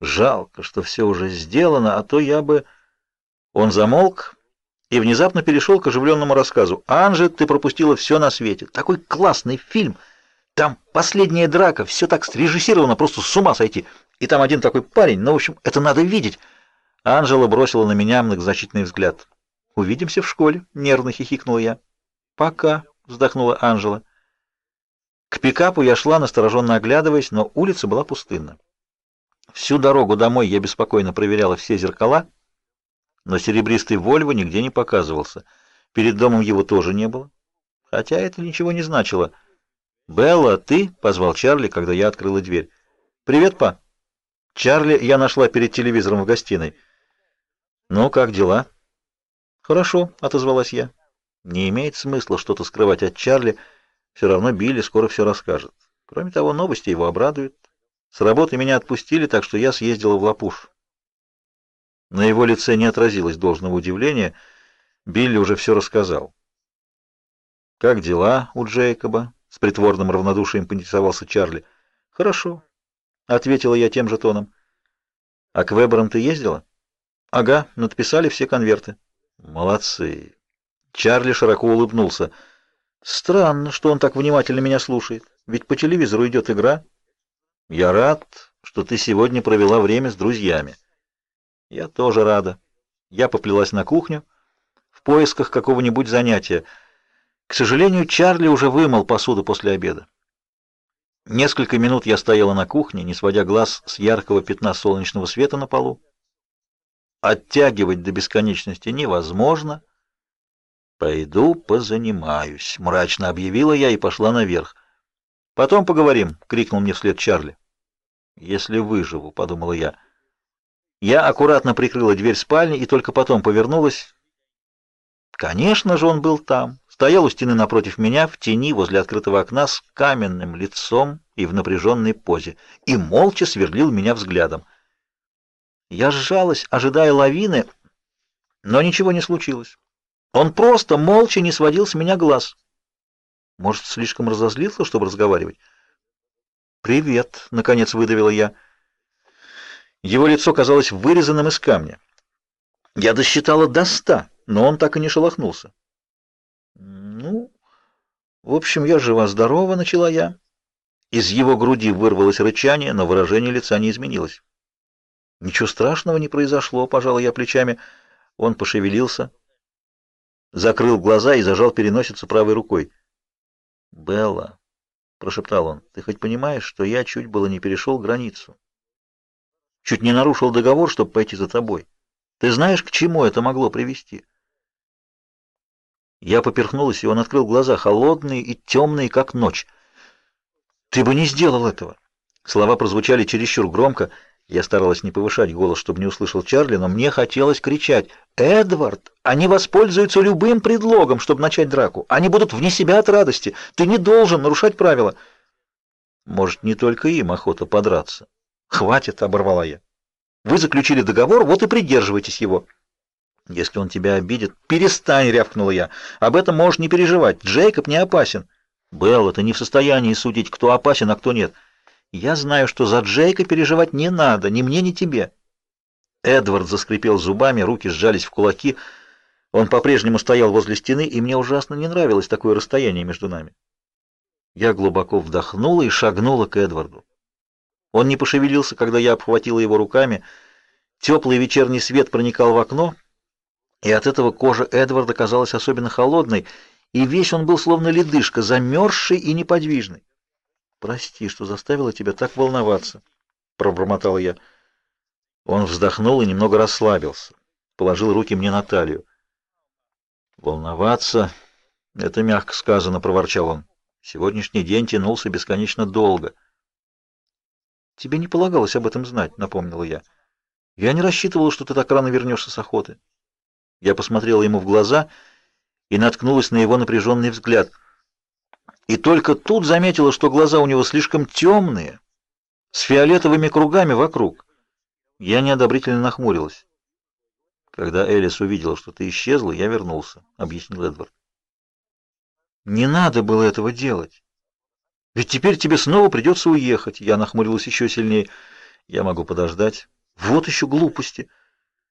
Жалко, что все уже сделано, а то я бы... Он замолк и внезапно перешел к оживленному рассказу. «Анжи, ты пропустила все на свете. Такой классный фильм. Там последняя драка, все так срежиссировано, просто с ума сойти. И там один такой парень, ну, в общем, это надо видеть». Анжела бросила на меня многозначительный взгляд. «Увидимся в школе», — нервно хихикнула я. «Пока», — вздохнула Анжела. К пикапу я шла, настороженно оглядываясь, но улица была пустынна. Всю дорогу домой я беспокойно проверяла все зеркала, но серебристый Вольво нигде не показывался. Перед домом его тоже не было. Хотя это ничего не значило. «Белла, ты?» — позвал Чарли, когда я открыла дверь. «Привет, па!» Чарли я нашла перед телевизором в гостиной. «Ну, как дела?» «Хорошо», — отозвалась я. «Не имеет смысла что-то скрывать от Чарли. Все равно Билли скоро все расскажет. Кроме того, новости его обрадуют. С работы меня отпустили, так что я съездила в Лапуш». На его лице не отразилось должного удивления. Билли уже все рассказал. «Как дела у Джейкоба?» — с притворным равнодушием поинтересовался Чарли. «Хорошо», — ответила я тем же тоном. «А к Веберам ты ездила?» «Ага, надписали все конверты». «Молодцы». Чарли широко улыбнулся. «Странно, что он так внимательно меня слушает. Ведь по телевизору идет игра». «Я рад, что ты сегодня провела время с друзьями». Я тоже рада. Я поплелась на кухню в поисках какого-нибудь занятия. К сожалению, Чарли уже вымыл посуду после обеда. Несколько минут я стояла на кухне, не сводя глаз с яркого пятна солнечного света на полу. Оттягивать до бесконечности невозможно. Пойду позанимаюсь, мрачно объявила я и пошла наверх. Потом поговорим, крикнул мне вслед Чарли. Если выживу, подумала я. Я аккуратно прикрыла дверь спальни и только потом повернулась. Конечно же, он был там. Стоял у стены напротив меня, в тени, возле открытого окна, с каменным лицом и в напряженной позе, и молча сверлил меня взглядом. Я сжалась, ожидая лавины, но ничего не случилось. Он просто молча не сводил с меня глаз. Может, слишком разозлился, чтобы разговаривать? «Привет», — наконец выдавила я. Его лицо казалось вырезанным из камня. Я досчитала до ста, но он так и не шелохнулся. «Ну, в общем, я жива-здорова», — начала я. Из его груди вырвалось рычание, но выражение лица не изменилось. «Ничего страшного не произошло», — пожал я плечами. Он пошевелился, закрыл глаза и зажал переносицу правой рукой. «Белла», — прошептал он, — «ты хоть понимаешь, что я чуть было не перешел границу?» Чуть не нарушил договор, чтобы пойти за тобой. Ты знаешь, к чему это могло привести?» Я поперхнулась, и он открыл глаза, холодные и темные, как ночь. «Ты бы не сделал этого!» Слова прозвучали чересчур громко. Я старалась не повышать голос, чтобы не услышал Чарли, но мне хотелось кричать. «Эдвард! Они воспользуются любым предлогом, чтобы начать драку. Они будут вне себя от радости. Ты не должен нарушать правила!» «Может, не только им охота подраться?» «Хватит!» — оборвала я. «Вы заключили договор, вот и придерживайтесь его». «Если он тебя обидит...» «Перестань!» — рявкнула я. «Об этом можешь не переживать. Джейкоб не опасен». «Белла, ты не в состоянии судить, кто опасен, а кто нет. Я знаю, что за Джейка переживать не надо, ни мне, ни тебе». Эдвард заскрипел зубами, руки сжались в кулаки. Он по-прежнему стоял возле стены, и мне ужасно не нравилось такое расстояние между нами. Я глубоко вдохнула и шагнула к Эдварду. Он не пошевелился, когда я обхватила его руками. Теплый вечерний свет проникал в окно, и от этого кожа Эдварда казалась особенно холодной, и весь он был словно ледышка, замерзший и неподвижный. «Прости, что заставила тебя так волноваться», — пробормотала я. Он вздохнул и немного расслабился, положил руки мне на талию. «Волноваться — это мягко сказано», — проворчал он. «Сегодняшний день тянулся бесконечно долго». Тебе не полагалось об этом знать, напомнила я. Я не рассчитывала, что ты так рано вернешься с охоты. Я посмотрела ему в глаза и наткнулась на его напряженный взгляд. И только тут заметила, что глаза у него слишком темные, с фиолетовыми кругами вокруг. Я неодобрительно нахмурилась. Когда Элис увидела, что ты исчезла, я вернулся, объяснил Эдвард. Не надо было этого делать. Ведь теперь тебе снова придется уехать. Я нахмурилась еще сильнее. Я могу подождать. Вот еще глупости.